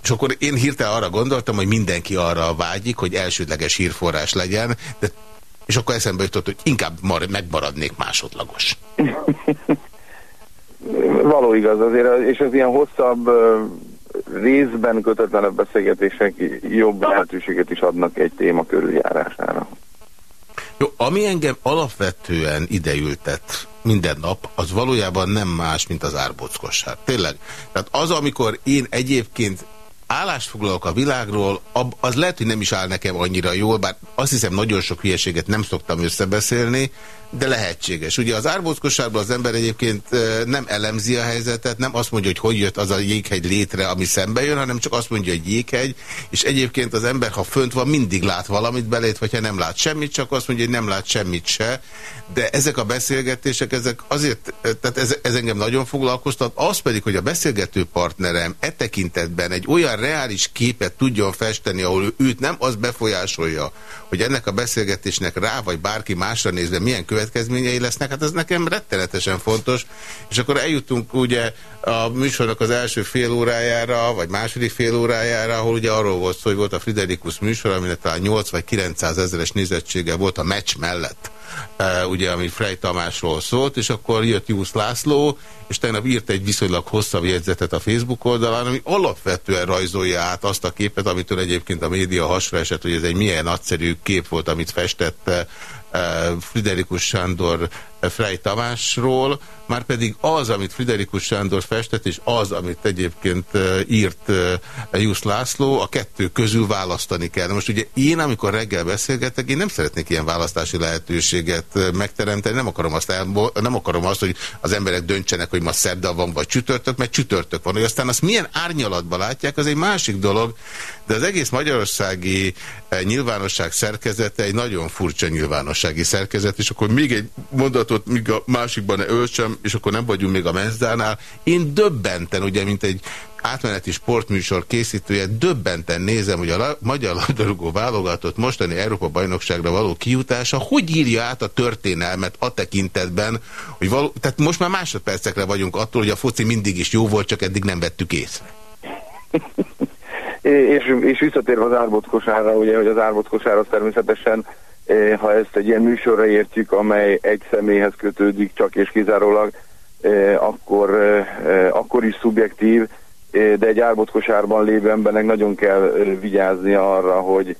És akkor én hirtelen arra gondoltam, hogy mindenki arra vágyik, hogy elsődleges hírforrás legyen, de és akkor eszembe jutott, hogy inkább megmaradnék másodlagos. (laughs) Való igaz azért, és az ilyen hosszabb részben kötetlenebb beszélgetések jobb lehetőséget is adnak egy téma körüljárására. Jó, ami engem alapvetően ideültet minden nap, az valójában nem más, mint az árbockosság. Tényleg. Tehát az, amikor én egyébként állást foglalok a világról, az lehet, hogy nem is áll nekem annyira jól, bár azt hiszem nagyon sok hülyeséget nem szoktam összebeszélni, de lehetséges. Ugye az árbózkosságban az ember egyébként nem elemzi a helyzetet, nem azt mondja, hogy hogy jött az a jéghegy létre, ami szembe jön, hanem csak azt mondja, hogy jéghegy, és egyébként az ember, ha fönt van, mindig lát valamit belét, vagy ha nem lát semmit, csak azt mondja, hogy nem lát semmit se. De ezek a beszélgetések, ezek azért, tehát ez, ez engem nagyon foglalkoztat, az pedig, hogy a beszélgető partnerem e tekintetben egy olyan reális képet tudjon festeni, ahol őt nem az befolyásolja, hogy ennek a beszélgetésnek rá vagy bárki másra nézve milyen következményei lesznek, hát ez nekem rettenetesen fontos. És akkor eljutunk ugye a műsornak az első fél órájára, vagy második fél órájára, ahol ugye arról volt szó, hogy volt a Friderikus műsor, aminek talán 8 vagy 900 ezeres nézettsége volt a meccs mellett ugye, ami Frey Tamásról szólt, és akkor jött Jusz László, és tegnap írt egy viszonylag hosszabb jegyzetet a Facebook oldalán, ami alapvetően rajzolja át azt a képet, amitől egyébként a média hasra esett, hogy ez egy milyen nagyszerű kép volt, amit festette Friderikus Sándor Frey Tamásról, már pedig az, amit Friderikus Sándor festett, és az, amit egyébként írt Jusz László, a kettő közül választani kell. Most ugye én, amikor reggel beszélgetek, én nem szeretnék ilyen választási lehetőséget megteremteni, nem akarom azt, el, nem akarom azt hogy az emberek döntsenek, hogy ma szerda van, vagy csütörtök, mert csütörtök van, hogy aztán azt milyen árnyalatban látják, az egy másik dolog, de az egész magyarországi nyilvánosság szerkezete egy nagyon furcsa nyilvánossági szerkezet, és akkor még egy mondatot, míg a másikban ne öltsem, és akkor nem vagyunk még a Menzdánál. Én döbbenten, ugye, mint egy átmeneti sportműsor készítője, döbbenten nézem, hogy a magyar labdarúgó válogatott mostani Európa-bajnokságra való kijutása hogy írja át a történelmet a tekintetben, hogy való, tehát most már másodpercekre vagyunk attól, hogy a foci mindig is jó volt, csak eddig nem vettük észre. (laughs) és, és visszatérve az árbotkosára, ugye, hogy az árbotkosár az természetesen ha ezt egy ilyen műsorra értjük, amely egy személyhez kötődik csak és kizárólag, eh, akkor, eh, akkor is szubjektív, de egy árbotkosárban lévő embernek nagyon kell vigyázni arra, hogy,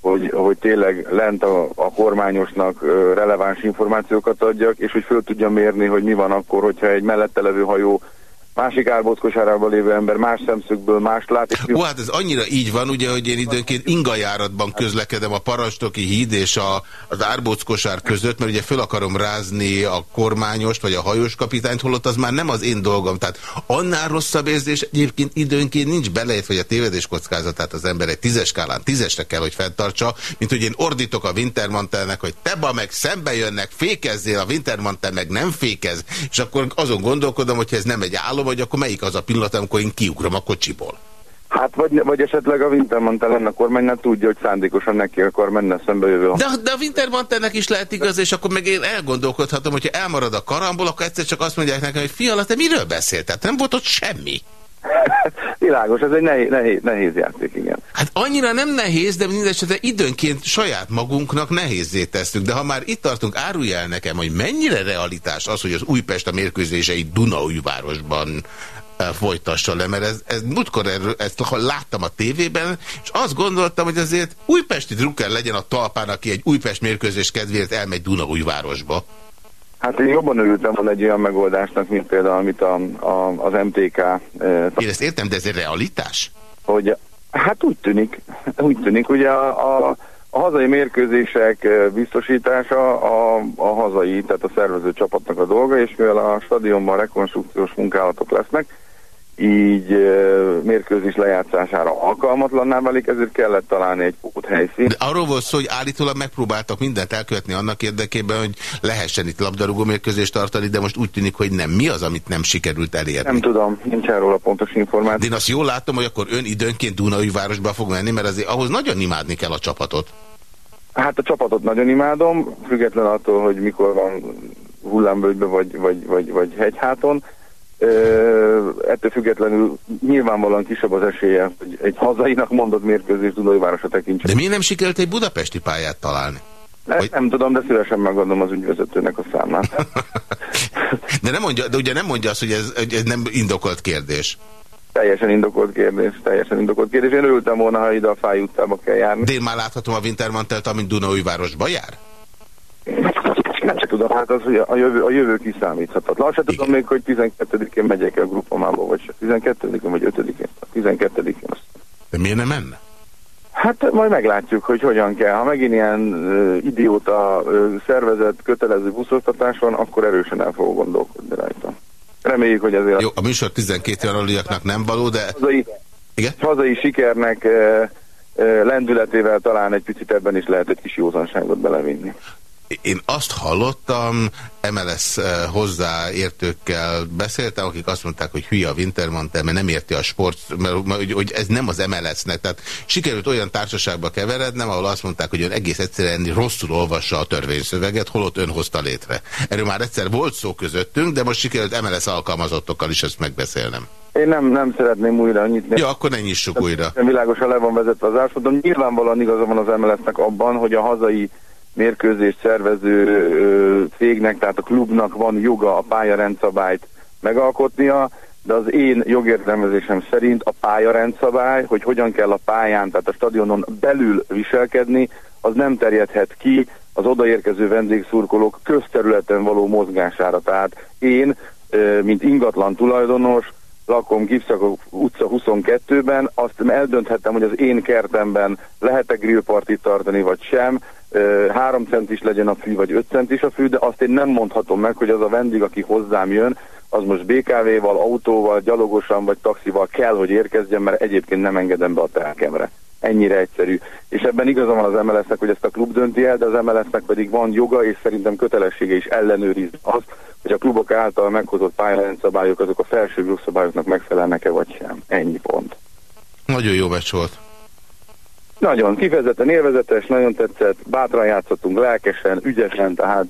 hogy, hogy tényleg lent a, a kormányosnak releváns információkat adjak, és hogy föl tudja mérni, hogy mi van akkor, hogyha egy mellette levő hajó másik árbótkosárában lévő ember más szemszögből más lát. És... Ó, hát ez annyira így van, ugye, hogy én időnként ingajáratban közlekedem a Parastoki híd és a, az árbóckosár között, mert ugye föl akarom rázni a kormányost, vagy a hajós kapitányt, holott az már nem az én dolgom. Tehát annál rosszabb érzés egyébként időnként nincs belejött, hogy a tévedés kockázatát az ember egy tízes skálán tízesre kell, hogy fenntartsa, mint hogy én ordítok a Wintermantelnek, hogy te meg szembe jönnek, fékezzél, a Wintermantel meg nem fékez, és akkor azon gondolkodom, hogy ez nem egy állom, vagy akkor melyik az a pillanat, amikor én kiugrom a kocsiból? Hát vagy, vagy esetleg a Wintermantel lenne a kormánynál tudja, hogy szándékosan neki akar menne szembe jövő. De, de a Wintermantelnek is lehet igaz, és akkor meg én elgondolkodhatom, hogyha elmarad a karamból, akkor egyszer csak azt mondják nekem, hogy fiala, te miről beszéltél? Nem volt ott semmi. Világos, ez egy nehéz, nehéz, nehéz játék, igen. Hát annyira nem nehéz, de mindesetre időnként saját magunknak nehézzé tesztük. De ha már itt tartunk, árulj el nekem, hogy mennyire realitás az, hogy az Újpest a mérkőzései Dunaújvárosban e, folytassa le, mert ez, ez múltkor erről, ezt láttam a tévében, és azt gondoltam, hogy azért újpesti drukker legyen a talpán, aki egy Újpest mérkőzés kedvéért elmegy Dunaújvárosba. Hát én jobban örültem volna egy olyan megoldásnak, mint például, amit a, a, az MTK... Eh, Én ezt értem, de ez egy realitás? Hogy Hát úgy tűnik, úgy tűnik, ugye a, a, a hazai mérkőzések biztosítása a, a hazai, tehát a szervező csapatnak a dolga, és mivel a stadionban rekonstrukciós munkálatok lesznek, így mérkőzés lejátszására alkalmatlanná válik, ezért kellett találni egy helyszín. De arról volt szó, hogy állítólag megpróbáltak mindent elkövetni annak érdekében, hogy lehessen itt labdarúgó mérkőzést tartani, de most úgy tűnik, hogy nem. Mi az, amit nem sikerült elérni? Nem tudom, nincs erről a pontos információ. De én azt jól látom, hogy akkor ön időnként Dunai városba fog menni, mert azért ahhoz nagyon imádni kell a csapatot. Hát a csapatot nagyon imádom, független attól, hogy mikor van hullámbölgybe vagy, vagy, vagy, vagy hegyháton ettől függetlenül nyilvánvalóan kisebb az esélye, hogy egy hazainak mondott mérkőzés Dunajvárosra tekintse. De miért nem sikerült egy budapesti pályát találni? Ne, hogy... Nem tudom, de szívesen megadom az ügyvezetőnek a számát. (laughs) de, nem mondja, de ugye nem mondja azt, hogy ez, hogy ez nem indokolt kérdés. Teljesen indokolt kérdés, teljesen indokolt kérdés. Én örültem volna, ha ide a Fáj utcába kell járni. De én már láthatom a Wintermantelt, amint Dunaújvárosba jár? Nem se tudom, hát az, a jövő, a jövő kiszámíthatatlan. Azt se tudom még, hogy 12-én megyek el grupomába, vagy se. 12-én vagy 5-én. 12-én azt. De miért nem menne? Hát majd meglátjuk, hogy hogyan kell. Ha megint ilyen uh, idióta uh, szervezett, kötelező buszoztatás van, akkor erősen el fogok gondolkodni rajta. Reméljük, hogy ezért... Jó, a műsor 12 januárjaknak nem való, de... Hazai, Igen? hazai sikernek uh, lendületével talán egy picit ebben is lehet egy kis józanságot belevinni. Én azt hallottam, MLS eh, hozzáértőkkel beszéltem, akik azt mondták, hogy hülye a Wintermantel, mert nem érti a sport, mert, hogy ez nem az MLS-nek. Tehát sikerült olyan társaságba keverednem, ahol azt mondták, hogy ön egész egyszerűen rosszul olvassa a törvényszöveget, holott ön hozta létre. Erről már egyszer volt szó közöttünk, de most sikerült MLS alkalmazottokkal is ezt megbeszélnem. Én nem, nem szeretném újra nyitni. Ja, akkor ne nyissuk újra. Világosan le van vezetve az ásfodon. Nyilvánvalóan igaza van az MLS-nek abban, hogy a hazai mérkőzést szervező cégnek, tehát a klubnak van joga a pályarendszabályt megalkotnia, de az én jogértelmezésem szerint a pályarendszabály, hogy hogyan kell a pályán, tehát a stadionon belül viselkedni, az nem terjedhet ki az odaérkező vendégszurkolók közterületen való mozgására. Tehát én, mint ingatlan tulajdonos, lakom Gipszakok utca 22-ben, azt eldönthettem, hogy az én kertemben lehet-e grillpartit tartani, vagy sem, három centis legyen a fű, vagy öt centis a fű, de azt én nem mondhatom meg, hogy az a vendég, aki hozzám jön, az most BKV-val, autóval, gyalogosan vagy taxival kell, hogy érkezzen, mert egyébként nem engedem be a telkemre. Ennyire egyszerű. És ebben igaza van az MLS-nek, hogy ezt a klub dönti el, de az MLS-nek pedig van joga, és szerintem kötelessége is ellenőrizni az, hogy a klubok által meghozott pályarendszabályok azok a felső jogszabályoknak megfelelnek-e vagy sem. Ennyi pont. Nagyon jó meccs volt. Nagyon kifejezetten élvezetes, nagyon tetszett, bátran játszottunk, lelkesen, ügyesen, tehát,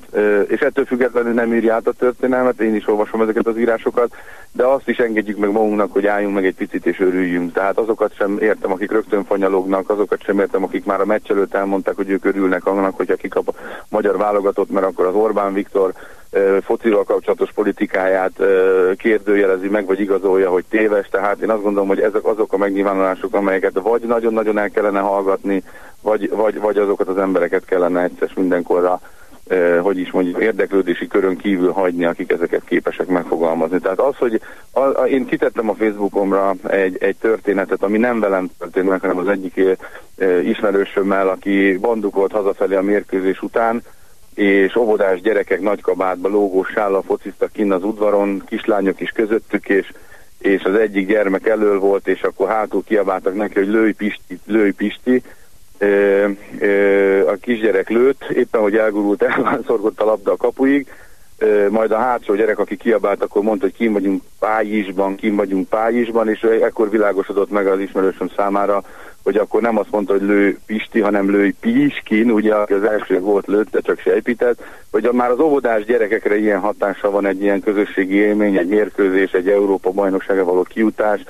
és ettől függetlenül nem írja át a történelmet, én is olvasom ezeket az írásokat, de azt is engedjük meg magunknak, hogy álljunk meg egy picit és örüljünk. Tehát azokat sem értem, akik rögtön fanyalognak, azokat sem értem, akik már a meccs előtt elmondták, hogy ők örülnek annak, hogyha kikap a magyar válogatott, mert akkor az Orbán Viktor focival kapcsolatos politikáját kérdőjelezi meg, vagy igazolja, hogy téves. Tehát én azt gondolom, hogy ezek azok a megnyilvánulások, amelyeket vagy nagyon-nagyon el kellene hallgatni, vagy, vagy, vagy azokat az embereket kellene egyszer mindenkorra hogy is mondjuk érdeklődési körön kívül hagyni, akik ezeket képesek megfogalmazni. Tehát az, hogy a, a, én kitettem a Facebookomra egy, egy történetet, ami nem velem történt meg, hanem az egyik e, ismerősömmel, aki bandukolt hazafelé a mérkőzés után, és óvodás gyerekek nagy kabátba lógós sállal fociztak kinn az udvaron, kislányok is közöttük, és, és az egyik gyermek elől volt, és akkor hátul kiabáltak neki, hogy lőj Pisti, lőj Pisti. Ö, ö, a kisgyerek lőtt, éppen hogy elgurult, (laughs) elvánszorgott a labda a kapuig, ö, majd a hátsó gyerek, aki kiabált, akkor mondta, hogy kim vagyunk pályisban, kim vagyunk pályisban, és ekkor világosodott meg az ismerősöm számára, hogy akkor nem azt mondta, hogy lő Pisti, hanem lőj Piskin, ugye az első volt lőtte, csak sejpített, hogy már az óvodás gyerekekre ilyen hatása van egy ilyen közösségi élmény, egy mérkőzés, egy Európa bajnoksága való kiutás.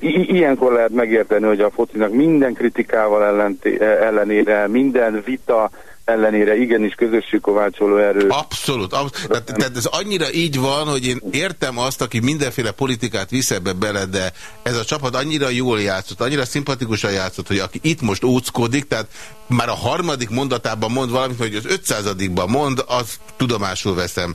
I ilyenkor lehet megérteni, hogy a focinak minden kritikával ellenére, minden vita, ellenére igenis közösségkovácsoló erő. Abszolút. abszolút. Tehát, tehát ez annyira így van, hogy én értem azt, aki mindenféle politikát visz ebbe bele, de ez a csapat annyira jól játszott, annyira szimpatikusan játszott, hogy aki itt most óckodik, tehát már a harmadik mondatában mond valamit, hogy az ötszázadikban mond, az tudomásul veszem.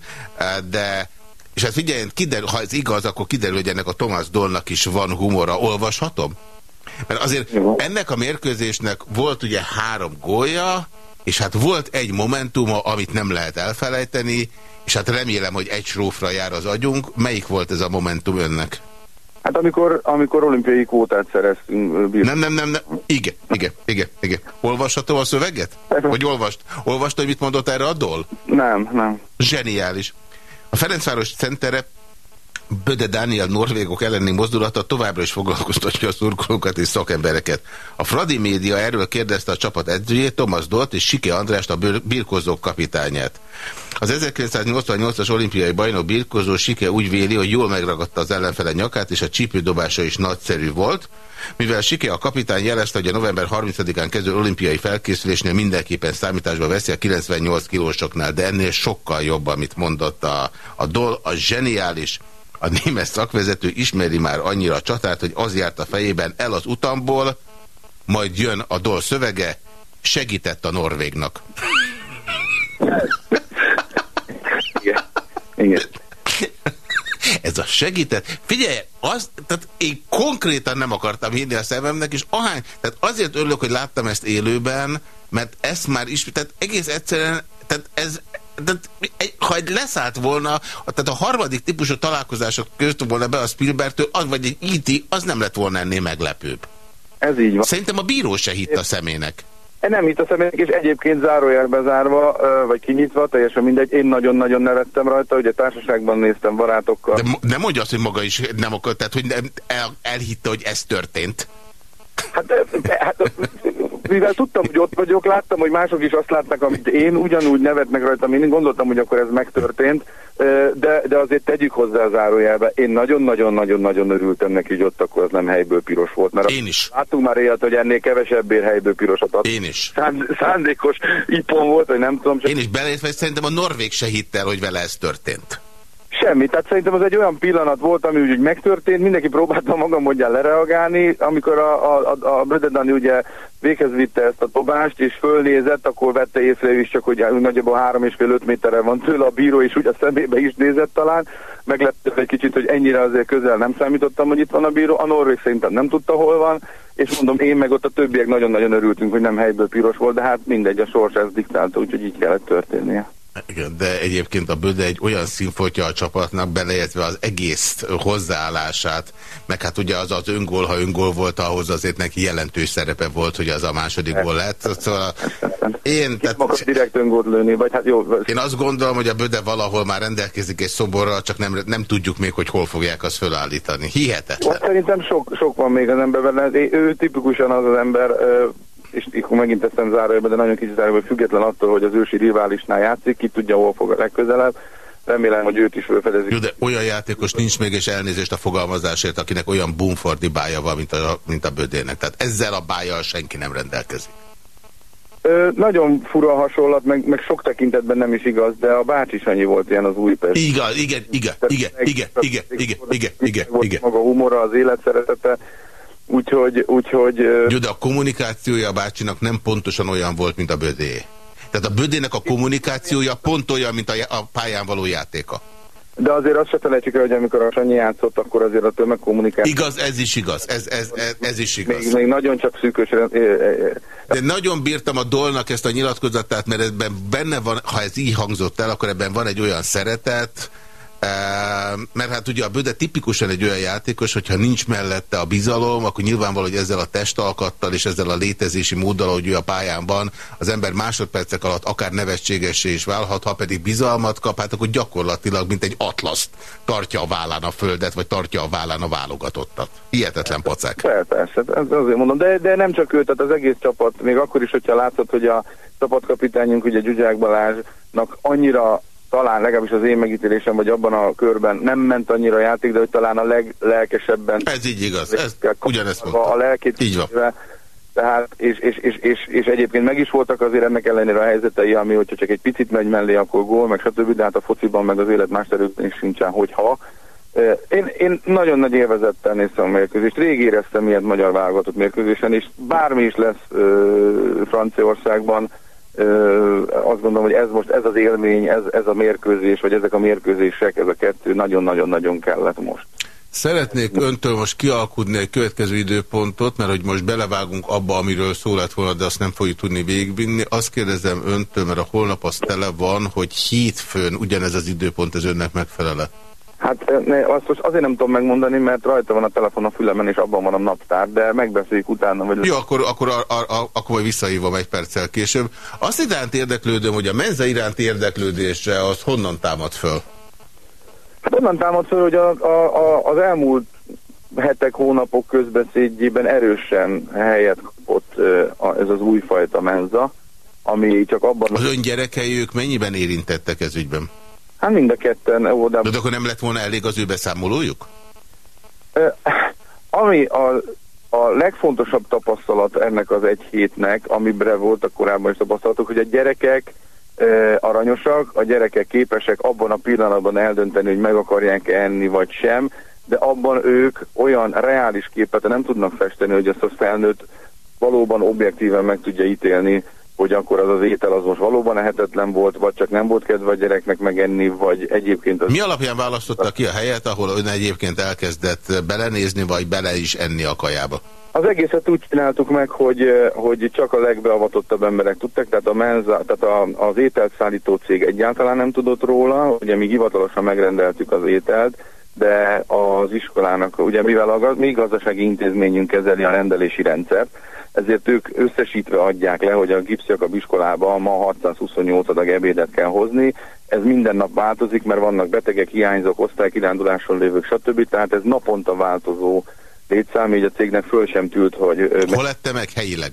De és hát figyelj, kiderül, ha ez igaz, akkor kiderül, hogy ennek a Thomas Dolnak is van humora. Olvashatom? Mert azért ennek a mérkőzésnek volt ugye három gólja, és hát volt egy momentuma, amit nem lehet elfelejteni, és hát remélem, hogy egy srófra jár az agyunk. Melyik volt ez a momentum önnek? Hát amikor, amikor olimpiai kvótát szereztünk. Bír. Nem, nem, nem, nem. Igen, igen, igen, igen. Olvashatom a szöveget? Vagy olvast? Olvasta, hogy mit mondott erre a dol? Nem, nem. Zseniális. A Ferencváros centere Böde Dániel norvégok elleni mozdulata továbbra is foglalkoztatja a szurkolókat és szakembereket. A Fradi média erről kérdezte a csapat edzőjét, Thomas Dolt és Sike Andrást, a birkozók kapitányát. Az 1988-as olimpiai bajnok birkozó Sike úgy véli, hogy jól megragadta az ellenfele nyakát, és a csípődobása is nagyszerű volt. Mivel Sike a kapitány jelezte, hogy a november 30-án kezdő olimpiai felkészülésnél mindenképpen számításba veszi a 98 kilósoknál, de ennél sokkal jobb, amit mondott a, a Dol, a zseniális, a német szakvezető ismeri már annyira a csatát, hogy az járt a fejében el az utamból, majd jön a dol szövege, segített a Norvégnak. Igen. Igen. Ez a segített. Figyelj, az, tehát én konkrétan nem akartam hinni a szememnek, és ahány, tehát azért örülök, hogy láttam ezt élőben, mert ezt már is, tehát egész egyszerűen, tehát ez, de ha egy leszállt volna, tehát a harmadik típusú találkozások között volna be a Spielbergtől, az vagy egy IT, e az nem lett volna ennél meglepőbb. Ez így van. Szerintem a bíró se hitt a szemének. Nem hitt a szemének, és egyébként zárójelbe zárva, vagy kinyitva, teljesen mindegy. Én nagyon-nagyon nevettem rajta, ugye társaságban néztem barátokkal. De nem mondja azt, hogy maga is nem akar, tehát hogy nem, el, elhitte, hogy ez történt. Hát, de, hát mivel tudtam, hogy ott vagyok, láttam, hogy mások is azt látnak, amit én, ugyanúgy nevetnek rajta, én gondoltam, hogy akkor ez megtörtént, de, de azért tegyük hozzá a zárójelbe. Én nagyon-nagyon-nagyon-nagyon örültem neki, hogy ott akkor az nem helyből piros volt. Mert én is. Láttunk már ilyet, hogy ennél kevesebbért helyből pirosat ad. Én is. Szánd, szándékos ipon volt, hogy nem tudom. Én is beleértve, szerintem a Norvég se hitt el, hogy vele ez történt. Semmi, tehát szerintem az egy olyan pillanat volt, ami úgy megtörtént, mindenki próbálta maga módján lereagálni, amikor a, a, a, a Brödedani ugye véghez vitte ezt a dobást, és fölnézett, akkor vette észre is csak, hogy nagyjából három és fél öt méterre van tőle, a bíró is úgy a szemébe is nézett talán, meglepett egy kicsit, hogy ennyire azért közel nem számítottam, hogy itt van a bíró, a Norvég szerintem nem tudta, hol van, és mondom, én meg ott a többiek nagyon-nagyon örültünk, hogy nem helyből piros volt, de hát mindegy, a sors ezt diktálta, úgyhogy így kellett történnie. Igen, de egyébként a Böde egy olyan színfoltja a csapatnak, beleértve az egész hozzáállását, meg hát ugye az az öngól, ha öngól volt, ahhoz azért neki jelentős szerepe volt, hogy az a második gól lett. Szóval én... Tehát, direkt öngolt lőni, vagy hát jó. Én azt gondolom, hogy a Böde valahol már rendelkezik egy szoborral, csak nem, nem tudjuk még, hogy hol fogják azt fölállítani. Hihetetlen. Ott szerintem sok, sok van még az emberben. Ő tipikusan az az ember, és akkor megint teszem zárójelbe, de nagyon kicsit zárójelbe, független attól, hogy az ősi riválisnál játszik, ki tudja, hol fog a legközelebb. Remélem, hogy őt is felfedezik. Jó, de olyan játékos nincs még, és elnézést a fogalmazásért, akinek olyan bumfordi bája van, mint a, mint a Bödének. Tehát ezzel a bájjal senki nem rendelkezik. Ö, nagyon fura hasonlat, meg, meg sok tekintetben nem is igaz, de a bácsi Sanyi volt ilyen az Újpest. Igen, igen, igen, igen, igen, igen, igen, igen, igen, igen. Maga humora, az életszeretete, Úgyhogy... úgyhogy Jó, de a kommunikációja a bácsinak nem pontosan olyan volt, mint a bödé. Tehát a bödének a kommunikációja pont olyan, mint a, a pályán való játéka. De azért azt se felejtsük el, hogy amikor a Sanyi játszott, akkor azért a tömegkommunikáció... Igaz, ez is igaz, ez, ez, ez, ez is igaz. Még, még nagyon csak szűkös... De nagyon bírtam a Dolnak ezt a nyilatkozatát, mert ebben benne van, ha ez így hangzott el, akkor ebben van egy olyan szeretet, mert hát ugye a Böde tipikusan egy olyan játékos, hogyha nincs mellette a bizalom, akkor nyilvánvaló, hogy ezzel a testalkattal és ezzel a létezési móddal, hogy ő a pályán van, az ember másodpercek alatt akár nevetségesé is válhat, ha pedig bizalmat kap, hát akkor gyakorlatilag, mint egy atlaszt tartja a vállán a földet, vagy tartja a vállán a válogatottat. Hihetetlen pacák. Persze, azért mondom, de, de nem csak ő, tehát az egész csapat, még akkor is, hogyha látszott, hogy a csapatkapitányunk, ugye Gyugyák Balázsnak annyira talán legalábbis az én megítélésem, vagy abban a körben nem ment annyira a játék, de hogy talán a leglelkesebben... Ez így igaz, ez ugyanezt mondta. A lelkét így van. Tehát, és, és, és, és, és egyébként meg is voltak azért ennek ellenére a helyzetei, ami hogyha csak egy picit megy mellé, akkor gól, meg stb. De hát a fociban, meg az élet más területén is sincsen, hogyha. Én, én nagyon nagy élvezettel néztem a mérkőzést. Rég éreztem ilyet magyar válogatott mérkőzésen, és bármi is lesz ö, Franciaországban, azt gondolom, hogy ez most ez az élmény, ez, ez a mérkőzés, vagy ezek a mérkőzések, ez a kettő nagyon-nagyon-nagyon kellett most. Szeretnék öntől most kialkudni egy következő időpontot, mert hogy most belevágunk abba, amiről szó lett volna, de azt nem fogjuk tudni végigvinni. Azt kérdezem öntől, mert a holnap az tele van, hogy hétfőn ugyanez az időpont ez önnek megfelele. Hát ne, azt most azért nem tudom megmondani, mert rajta van a telefon a fülemen, és abban van a naptár, de megbeszéljük utána. Vagy... Jó, akkor, akkor, a, a, a, akkor visszahívom egy perccel később. Azt iránt érdeklődöm, hogy a menze iránt érdeklődésre az honnan támad föl? Hát onnan támad föl, hogy a, a, a, az elmúlt hetek, hónapok közbeszédjében erősen helyet kapott ez az újfajta menza, ami csak abban... Az ön gyerekei, ők mennyiben érintettek ez ügyben? Hát mind a ketten óvodában. De akkor nem lett volna elég az ő beszámolójuk? Ami a, a legfontosabb tapasztalat ennek az egy hétnek, amibre voltak korábban is tapasztalatok, hogy a gyerekek e, aranyosak, a gyerekek képesek abban a pillanatban eldönteni, hogy meg akarják-e enni vagy sem, de abban ők olyan reális képet nem tudnak festeni, hogy ezt a felnőtt valóban objektíven meg tudja ítélni, hogy akkor az az étel az most valóban ehetetlen volt, vagy csak nem volt kedve a gyereknek megenni, vagy egyébként... Az... Mi alapján választotta ki a helyet, ahol ön egyébként elkezdett belenézni, vagy bele is enni a kajába? Az egészet úgy csináltuk meg, hogy, hogy csak a legbeavatottabb emberek tudtak, tehát, a menza, tehát a, az ételt szállító cég egyáltalán nem tudott róla, ugye mi hivatalosan megrendeltük az ételt, de az iskolának, ugye mivel a mi gazdasági intézményünk kezeli a rendelési rendszert, ezért ők összesítve adják le, hogy a Gipsziakab iskolába ma 628 adag ebédet kell hozni. Ez minden nap változik, mert vannak betegek, hiányzók, osztálykiránduláson lévők, stb. Tehát ez naponta változó létszám, így a cégnek föl sem tűlt, hogy... Hol lette meg helyileg?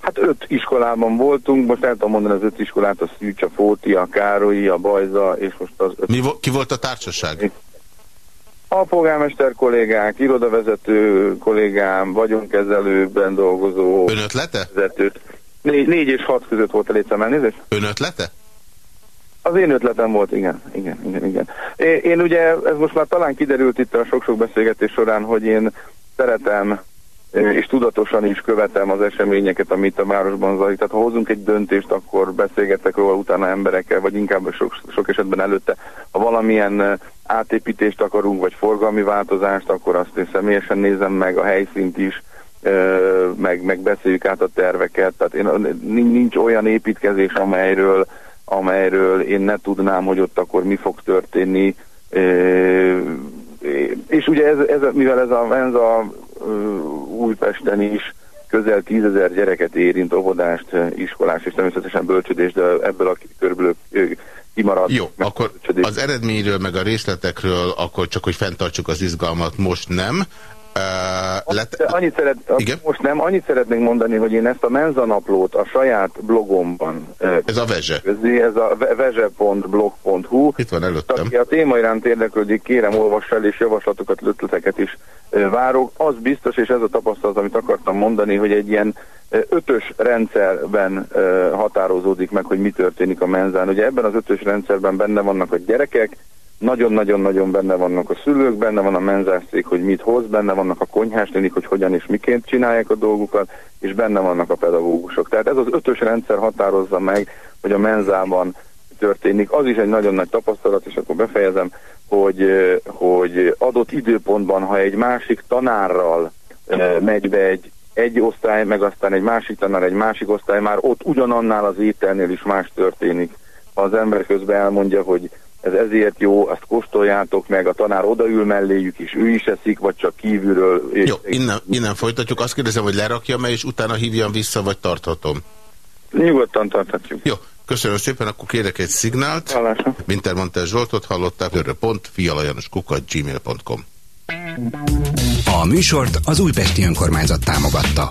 Hát öt iskolában voltunk, most el tudom mondani az öt iskolát, a Szűcs, a Fóti, a Károlyi, a Bajza, és most az öt... Mi vo ki volt a társaság? A polgármester kollégák, irodavezető kollégám, vagyonkezelőben dolgozó... Ön ötlete? Vezetőt. Négy, négy és hat között volt a létszám elnézést. Ön ötlete? Az én ötletem volt, igen, igen, igen, igen. Én, én ugye, ez most már talán kiderült itt a sok-sok beszélgetés során, hogy én szeretem és tudatosan is követem az eseményeket, amit a városban zajlik. Tehát ha hozunk egy döntést, akkor beszélgetek róla utána emberekkel, vagy inkább sok, sok esetben előtte. Ha valamilyen átépítést akarunk, vagy forgalmi változást, akkor azt én személyesen nézem meg, a helyszínt is, meg, meg beszéljük át a terveket. Tehát én, nincs olyan építkezés, amelyről, amelyről én ne tudnám, hogy ott akkor mi fog történni. És ugye ez, ez mivel ez a, ez a Újpesten is közel tízezer gyereket érint, óvodást, iskolás és természetesen bölcsödés, de ebből a körből kimarad. Jó, akkor az eredményről meg a részletekről akkor csak, hogy fenntartsuk az izgalmat, most nem. Uh, annyit szeret, Igen? Most nem, annyit szeretnék mondani, hogy én ezt a menzanaplót a saját blogomban Ez a vezse. Ez a vezse.blog.hu Itt van előttem. Aki a téma iránt érdeklődik, kérem olvass el, és javaslatokat, ötleteket is várok. Az biztos, és ez a tapasztalat, amit akartam mondani, hogy egy ilyen ötös rendszerben határozódik meg, hogy mi történik a menzán. Ugye ebben az ötös rendszerben benne vannak a gyerekek, nagyon-nagyon-nagyon benne vannak a szülők, benne van a menzászék, hogy mit hoz, benne vannak a konyhásnénik, hogy hogyan és miként csinálják a dolgukat, és benne vannak a pedagógusok. Tehát ez az ötös rendszer határozza meg, hogy a menzában történik. Az is egy nagyon nagy tapasztalat, és akkor befejezem, hogy, hogy adott időpontban, ha egy másik tanárral megy be egy, egy osztály, meg aztán egy másik tanár, egy másik osztály, már ott ugyanannál az ételnél is más történik. Ha az ember közben elmondja, hogy ez ezért jó, azt kóstoljátok meg, a tanár odaül melléjük, és ő is eszik, vagy csak kívülről. Jó, innen, innen folytatjuk. Azt kérdezem, hogy lerakjam-e, és utána hívjam vissza, vagy tarthatom? Nyugodtan tarthatjuk. Jó, köszönöm szépen, akkor kérek egy szignált. Hallásra. Wintermantel Zsoltot hallották, gmail.com. A műsort az Újpesti Önkormányzat támogatta.